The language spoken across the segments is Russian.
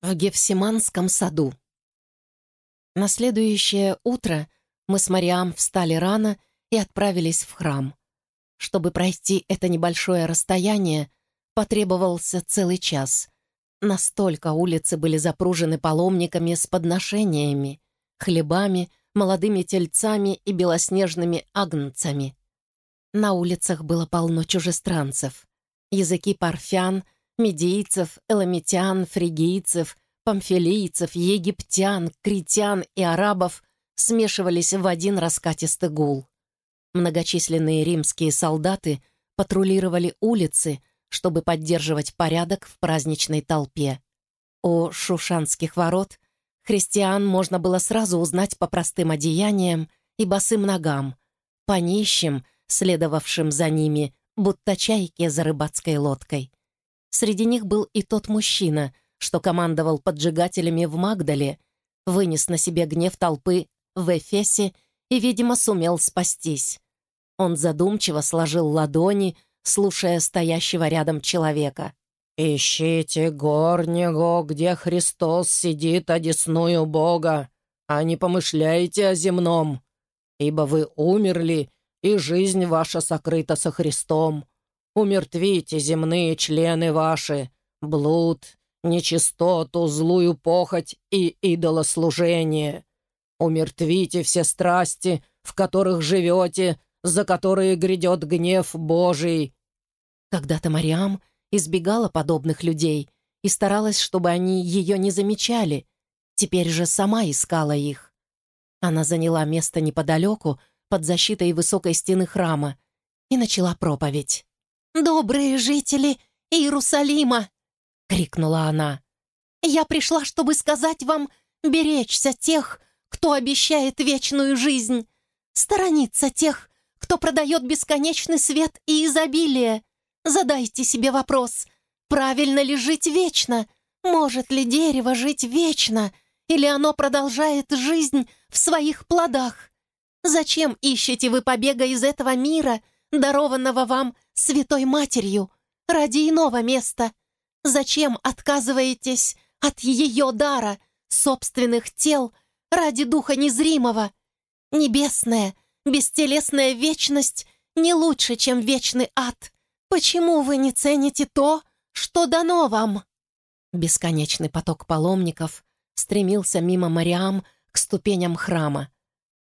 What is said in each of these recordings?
В Гефсиманском саду. На следующее утро мы с Мариам встали рано и отправились в храм. Чтобы пройти это небольшое расстояние, потребовался целый час. Настолько улицы были запружены паломниками с подношениями, хлебами, молодыми тельцами и белоснежными агнцами. На улицах было полно чужестранцев. Языки парфян — медийцев, эламитян, фригийцев, памфилийцев, египтян, критян и арабов смешивались в один раскатистый гул. Многочисленные римские солдаты патрулировали улицы, чтобы поддерживать порядок в праздничной толпе. У Шушанских ворот христиан можно было сразу узнать по простым одеяниям и босым ногам, по нищим, следовавшим за ними, будто чайки за рыбацкой лодкой. Среди них был и тот мужчина, что командовал поджигателями в Магдале, вынес на себе гнев толпы в Эфесе и, видимо, сумел спастись. Он задумчиво сложил ладони, слушая стоящего рядом человека. «Ищите горнего, где Христос сидит одесную Бога, а не помышляйте о земном, ибо вы умерли, и жизнь ваша сокрыта со Христом. Умертвите земные члены ваши, блуд, нечистоту, злую похоть и идолослужение. Умертвите все страсти, в которых живете, за которые грядет гнев Божий». Когда-то Мариам избегала подобных людей и старалась, чтобы они ее не замечали. Теперь же сама искала их. Она заняла место неподалеку, под защитой высокой стены храма, и начала проповедь. «Добрые жители Иерусалима!» — крикнула она. «Я пришла, чтобы сказать вам беречься тех, кто обещает вечную жизнь, сторониться тех, кто продает бесконечный свет и изобилие. Задайте себе вопрос, правильно ли жить вечно? Может ли дерево жить вечно? Или оно продолжает жизнь в своих плодах? Зачем ищете вы побега из этого мира, дарованного вам Святой Матерью ради иного места? Зачем отказываетесь от ее дара, собственных тел, ради Духа Незримого? Небесная, бестелесная вечность не лучше, чем вечный ад. Почему вы не цените то, что дано вам?» Бесконечный поток паломников стремился мимо Мариам к ступеням храма.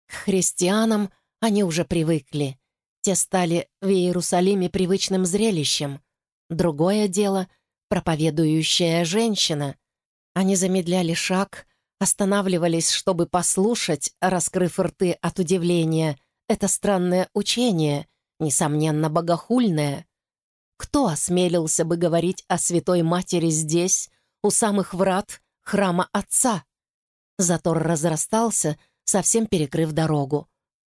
К христианам они уже привыкли. Те стали в Иерусалиме привычным зрелищем. Другое дело — проповедующая женщина. Они замедляли шаг, останавливались, чтобы послушать, раскрыв рты от удивления, это странное учение, несомненно, богохульное. Кто осмелился бы говорить о Святой Матери здесь, у самых врат храма Отца? Затор разрастался, совсем перекрыв дорогу.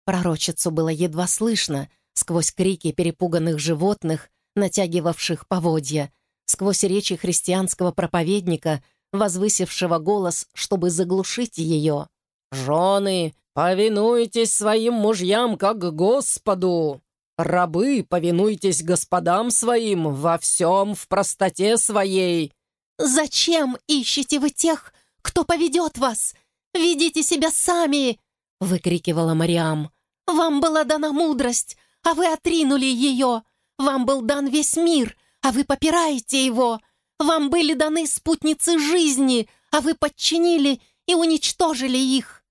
Пророчицу было едва слышно — сквозь крики перепуганных животных, натягивавших поводья, сквозь речи христианского проповедника, возвысившего голос, чтобы заглушить ее. «Жены, повинуйтесь своим мужьям, как Господу! Рабы, повинуйтесь господам своим во всем в простоте своей!» «Зачем ищете вы тех, кто поведет вас? Ведите себя сами!» — выкрикивала Мариам. «Вам была дана мудрость, а вы отринули ее. Вам был дан весь мир, а вы попираете его. Вам были даны спутницы жизни, а вы подчинили и уничтожили их».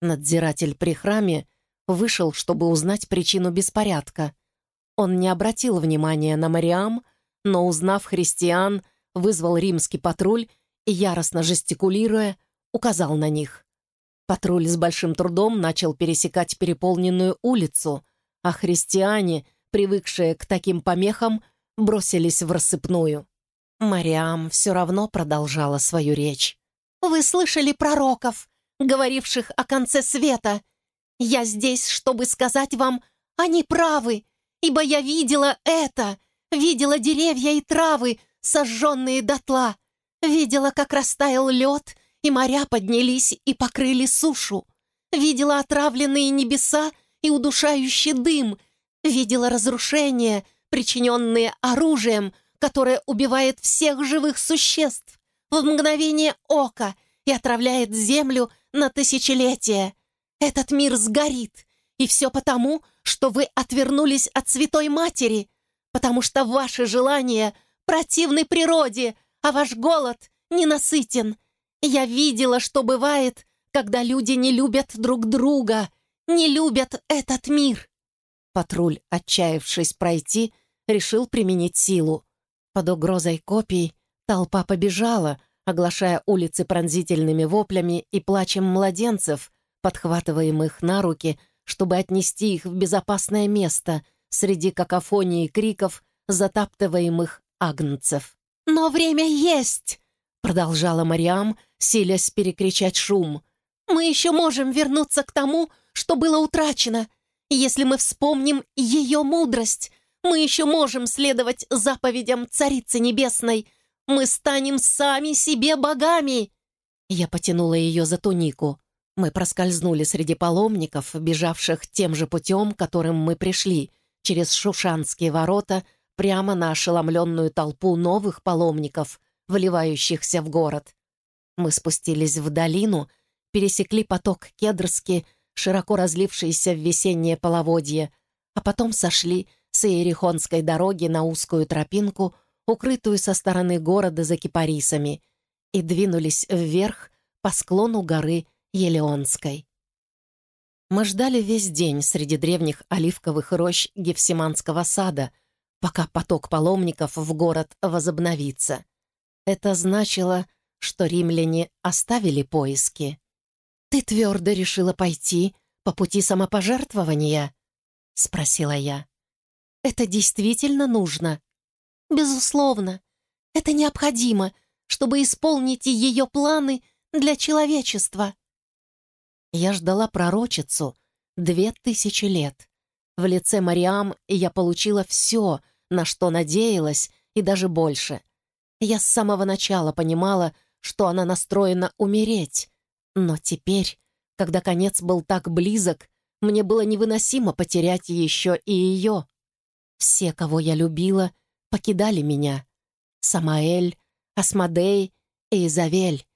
Надзиратель при храме вышел, чтобы узнать причину беспорядка. Он не обратил внимания на Мариам, но, узнав христиан, вызвал римский патруль и, яростно жестикулируя, указал на них. Патруль с большим трудом начал пересекать переполненную улицу — а христиане, привыкшие к таким помехам, бросились в рассыпную. Мариам все равно продолжала свою речь. «Вы слышали пророков, говоривших о конце света. Я здесь, чтобы сказать вам, они правы, ибо я видела это, видела деревья и травы, сожженные дотла, видела, как растаял лед, и моря поднялись и покрыли сушу, видела отравленные небеса и удушающий дым, видела разрушения, причиненные оружием, которое убивает всех живых существ, в мгновение ока и отравляет землю на тысячелетия. Этот мир сгорит, и все потому, что вы отвернулись от Святой Матери, потому что ваши желания противны природе, а ваш голод ненасытен. Я видела, что бывает, когда люди не любят друг друга, не любят этот мир. Патруль, отчаявшись пройти, решил применить силу. Под угрозой копий толпа побежала, оглашая улицы пронзительными воплями и плачем младенцев, подхватываемых на руки, чтобы отнести их в безопасное место среди какофонии криков затаптываемых агнцев. «Но время есть!» — продолжала Мариам, силясь перекричать шум. «Мы еще можем вернуться к тому, что было утрачено. Если мы вспомним ее мудрость, мы еще можем следовать заповедям Царицы Небесной. Мы станем сами себе богами!» Я потянула ее за тунику. Мы проскользнули среди паломников, бежавших тем же путем, которым мы пришли, через Шушанские ворота, прямо на ошеломленную толпу новых паломников, вливающихся в город. Мы спустились в долину, пересекли поток Кедрски, широко разлившийся в весеннее половодье, а потом сошли с Иерихонской дороги на узкую тропинку, укрытую со стороны города за кипарисами, и двинулись вверх по склону горы Елеонской. Мы ждали весь день среди древних оливковых рощ Гефсиманского сада, пока поток паломников в город возобновится. Это значило, что римляне оставили поиски. «Ты твердо решила пойти по пути самопожертвования?» — спросила я. «Это действительно нужно?» «Безусловно. Это необходимо, чтобы исполнить ее планы для человечества». Я ждала пророчицу две тысячи лет. В лице Мариам я получила все, на что надеялась, и даже больше. Я с самого начала понимала, что она настроена умереть. Но теперь, когда конец был так близок, мне было невыносимо потерять еще и ее. Все, кого я любила, покидали меня. Самаэль, Асмодей и Изавель.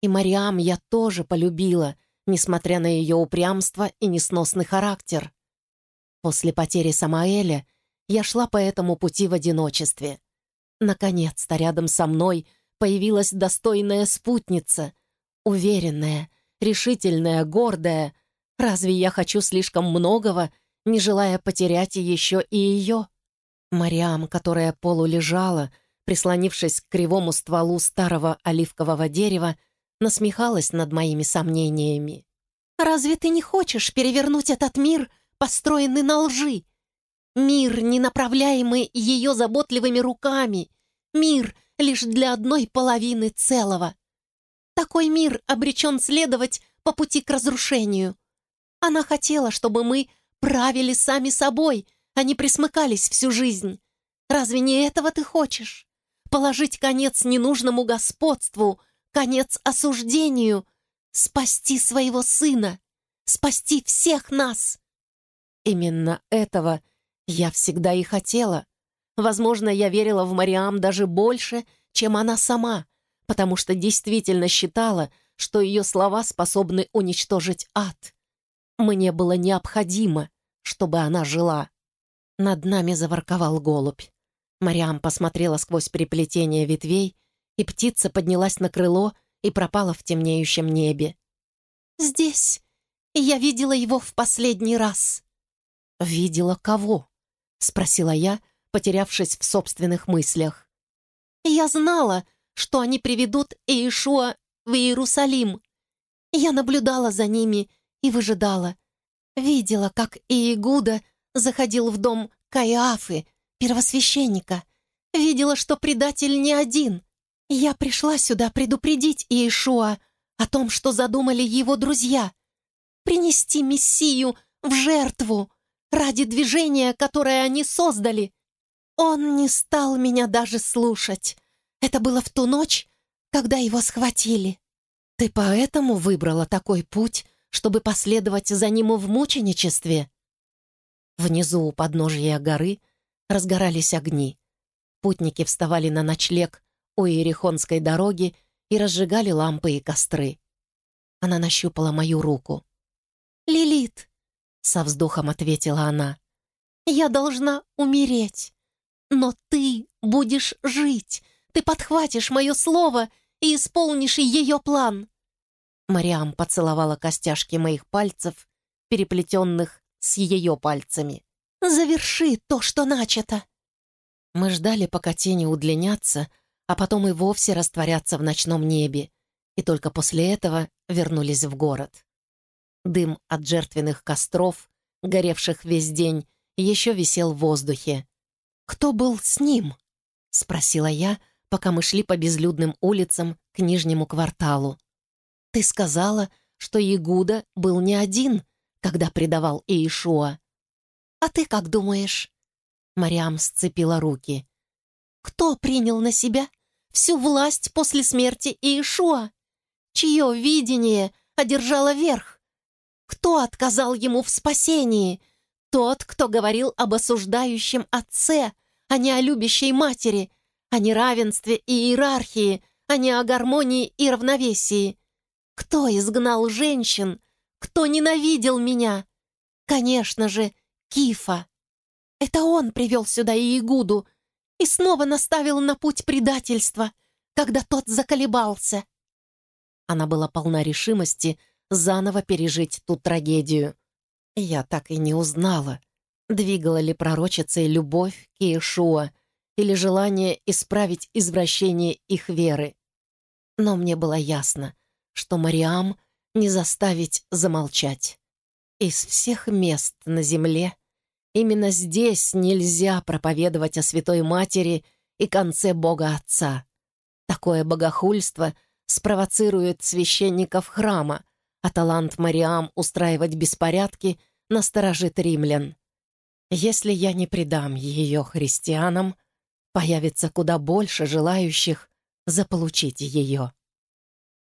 И Мариам я тоже полюбила — несмотря на ее упрямство и несносный характер. После потери Самаэля я шла по этому пути в одиночестве. Наконец-то рядом со мной появилась достойная спутница, уверенная, решительная, гордая. Разве я хочу слишком многого, не желая потерять еще и ее? Мариам, которая полулежала, прислонившись к кривому стволу старого оливкового дерева, насмехалась над моими сомнениями. «Разве ты не хочешь перевернуть этот мир, построенный на лжи? Мир, не направляемый ее заботливыми руками. Мир лишь для одной половины целого. Такой мир обречен следовать по пути к разрушению. Она хотела, чтобы мы правили сами собой, а не присмыкались всю жизнь. Разве не этого ты хочешь? Положить конец ненужному господству, конец осуждению, спасти своего сына, спасти всех нас. Именно этого я всегда и хотела. Возможно, я верила в Мариам даже больше, чем она сама, потому что действительно считала, что ее слова способны уничтожить ад. Мне было необходимо, чтобы она жила. Над нами заворковал голубь. Мариам посмотрела сквозь переплетение ветвей и птица поднялась на крыло и пропала в темнеющем небе. «Здесь я видела его в последний раз». «Видела кого?» — спросила я, потерявшись в собственных мыслях. «Я знала, что они приведут Иешуа в Иерусалим. Я наблюдала за ними и выжидала. Видела, как Иегуда заходил в дом Каиафы, первосвященника. Видела, что предатель не один. «Я пришла сюда предупредить Иешуа о том, что задумали его друзья. Принести Мессию в жертву ради движения, которое они создали. Он не стал меня даже слушать. Это было в ту ночь, когда его схватили. Ты поэтому выбрала такой путь, чтобы последовать за ним в мученичестве?» Внизу у подножия горы разгорались огни. Путники вставали на ночлег у Иерихонской дороги и разжигали лампы и костры. Она нащупала мою руку. «Лилит!» — со вздохом ответила она. «Я должна умереть, но ты будешь жить, ты подхватишь мое слово и исполнишь ее план». Мариам поцеловала костяшки моих пальцев, переплетенных с ее пальцами. «Заверши то, что начато!» Мы ждали, пока тени удлинятся, а потом и вовсе растворятся в ночном небе, и только после этого вернулись в город. Дым от жертвенных костров, горевших весь день, еще висел в воздухе. «Кто был с ним?» — спросила я, пока мы шли по безлюдным улицам к нижнему кварталу. «Ты сказала, что Ягуда был не один, когда предавал Иешуа. А ты как думаешь?» Мариам сцепила руки. «Кто принял на себя всю власть после смерти Иешуа? Чье видение одержало верх? Кто отказал ему в спасении? Тот, кто говорил об осуждающем отце, а не о любящей матери, о неравенстве и иерархии, а не о гармонии и равновесии. Кто изгнал женщин? Кто ненавидел меня? Конечно же, Кифа. Это он привел сюда Иегуду и снова наставил на путь предательства, когда тот заколебался. Она была полна решимости заново пережить ту трагедию. Я так и не узнала, двигала ли пророчицей любовь к Иешуа или желание исправить извращение их веры. Но мне было ясно, что Мариам не заставить замолчать. Из всех мест на земле именно здесь нельзя проповедовать о Святой Матери и конце Бога Отца. Такое богохульство спровоцирует священников храма, а талант Мариам устраивать беспорядки насторожит римлян. Если я не предам ее христианам, появится куда больше желающих заполучить ее.